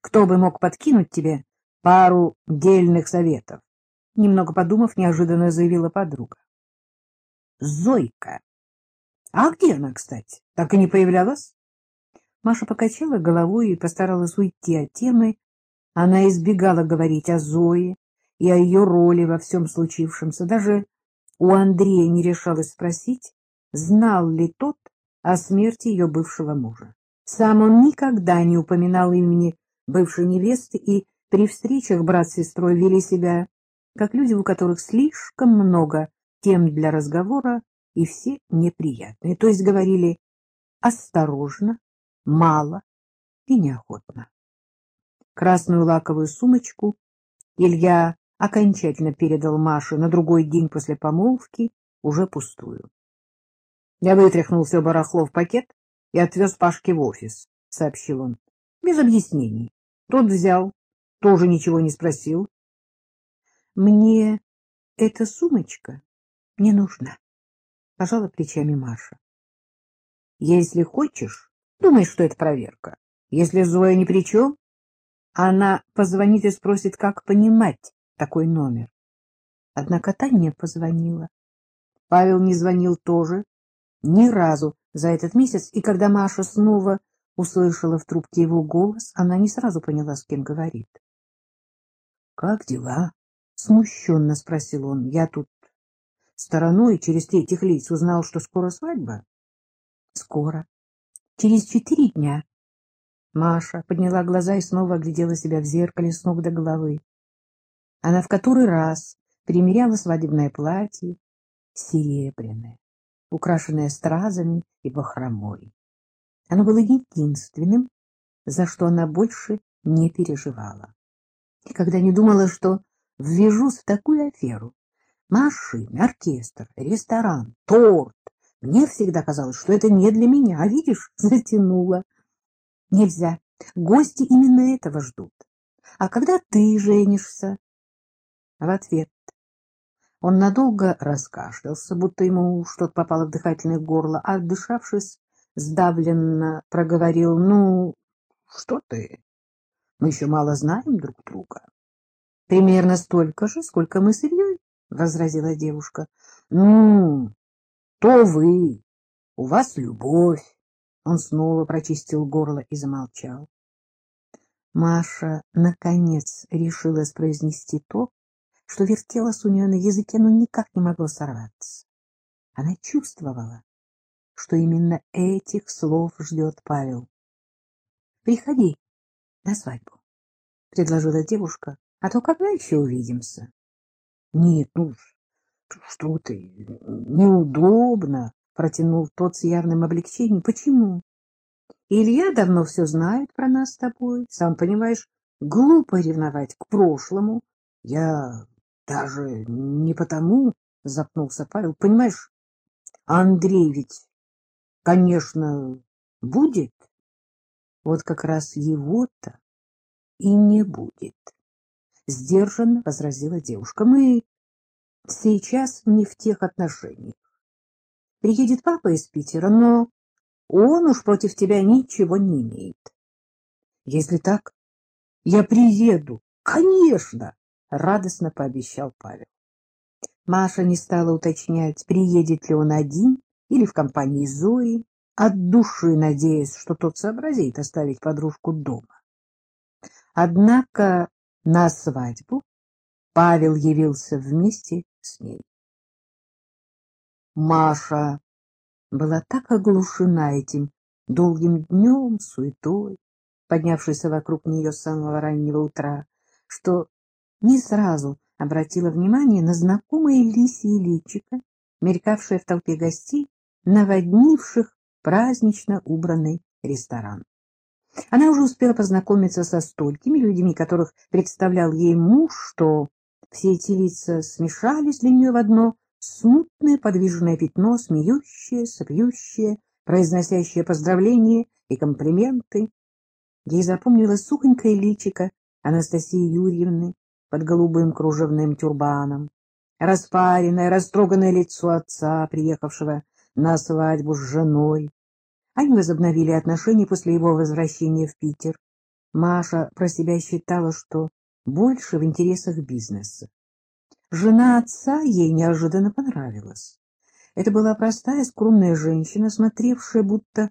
кто бы мог подкинуть тебе пару дельных советов? Немного подумав, неожиданно заявила подруга. Зойка. А где она, кстати? Так и не появлялась? Маша покачала головой и постаралась уйти от темы. Она избегала говорить о Зое и о ее роли во всем случившемся. Даже у Андрея не решалась спросить, знал ли тот о смерти ее бывшего мужа. Сам он никогда не упоминал имени бывшей невесты, и при встречах брат с сестрой вели себя, как люди, у которых слишком много тем для разговора, и все неприятные. То есть говорили осторожно, мало и неохотно. Красную лаковую сумочку Илья окончательно передал Маше на другой день после помолвки, уже пустую. Я вытряхнул все барахло в пакет и отвез Пашке в офис, — сообщил он, без объяснений. Тот взял, тоже ничего не спросил. — Мне эта сумочка не нужна, — пожала плечами Маша. — Если хочешь, думай, что это проверка. Если Зоя ни при чем, она позвонит и спросит, как понимать такой номер. Однако Таня позвонила. Павел не звонил тоже, ни разу за этот месяц, и когда Маша снова услышала в трубке его голос, она не сразу поняла, с кем говорит. — Как дела? — смущенно спросил он. — Я тут стороной через третьих лиц узнал, что скоро свадьба. — Скоро. Через четыре дня. Маша подняла глаза и снова оглядела себя в зеркале с ног до головы. Она в который раз примеряла свадебное платье, серебряное украшенное стразами и бахромой. Оно было единственным, за что она больше не переживала. Никогда не думала, что ввяжусь в такую аферу. Машины, оркестр, ресторан, торт. Мне всегда казалось, что это не для меня, а видишь, затянула. Нельзя. Гости именно этого ждут. А когда ты женишься? В ответ он надолго раскашлялся, будто ему что-то попало в дыхательное горло, а, отдышавшись, сдавленно проговорил, — Ну, что ты? Мы еще мало знаем друг друга. — Примерно столько же, сколько мы с Ильей, — возразила девушка. — Ну, то вы, у вас любовь. Он снова прочистил горло и замолчал. Маша, наконец, решилась произнести то, что вертелось у нее на языке, но никак не могло сорваться. Она чувствовала, что именно этих слов ждет Павел. — Приходи на свадьбу, — предложила девушка, — а то когда еще увидимся? — Нет, ну что ты, неудобно, — протянул тот с явным облегчением. — Почему? Илья давно все знает про нас с тобой. Сам понимаешь, глупо ревновать к прошлому. Я даже не потому, — запнулся Павел, — понимаешь, Андрей ведь, конечно, будет. Вот как раз его-то и не будет. Сдержанно возразила девушка. Мы сейчас не в тех отношениях. Приедет папа из Питера, но он уж против тебя ничего не имеет. Если так, я приеду, конечно, — радостно пообещал Павел. Маша не стала уточнять, приедет ли он один или в компании Зои, от души надеясь, что тот сообразит оставить подружку дома. Однако на свадьбу Павел явился вместе с ней. Маша была так оглушена этим долгим днем, суетой, поднявшейся вокруг нее с самого раннего утра, что не сразу обратила внимание на знакомое лисье личико, мелькавшее в толпе гостей, наводнивших празднично убранный ресторан. Она уже успела познакомиться со столькими людьми, которых представлял ей муж, что все эти лица смешались для нее в одно смутное подвижное пятно, смеющее, сопьющее, произносящее поздравления и комплименты. Ей запомнилось сухонькое личико Анастасии Юрьевны, под голубым кружевным тюрбаном, распаренное, растроганное лицо отца, приехавшего на свадьбу с женой. Они возобновили отношения после его возвращения в Питер. Маша про себя считала, что больше в интересах бизнеса. Жена отца ей неожиданно понравилась. Это была простая, скромная женщина, смотревшая будто